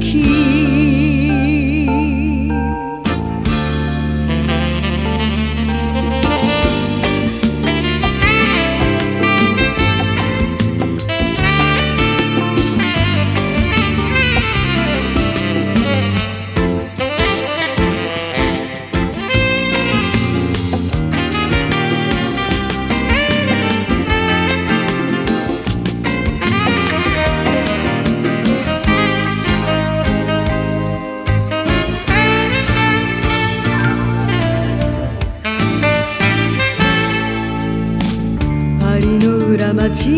key. 町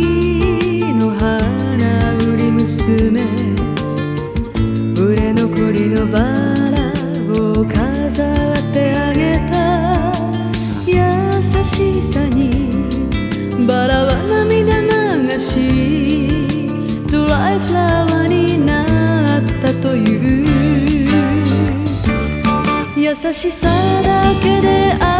の花売り娘。売れ残りのバラを飾ってあげた。優しさにバラは涙流しドライフラワーになったという。優しさだけで愛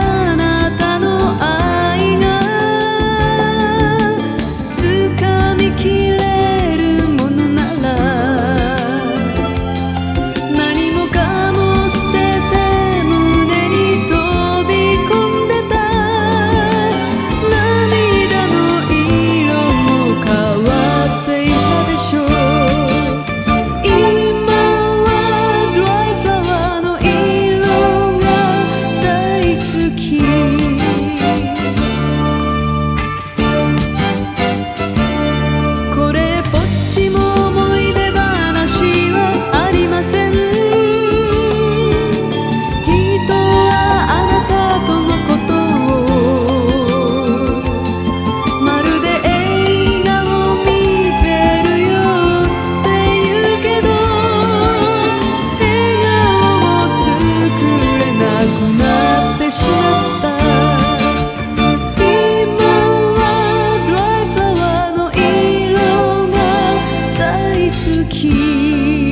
keep.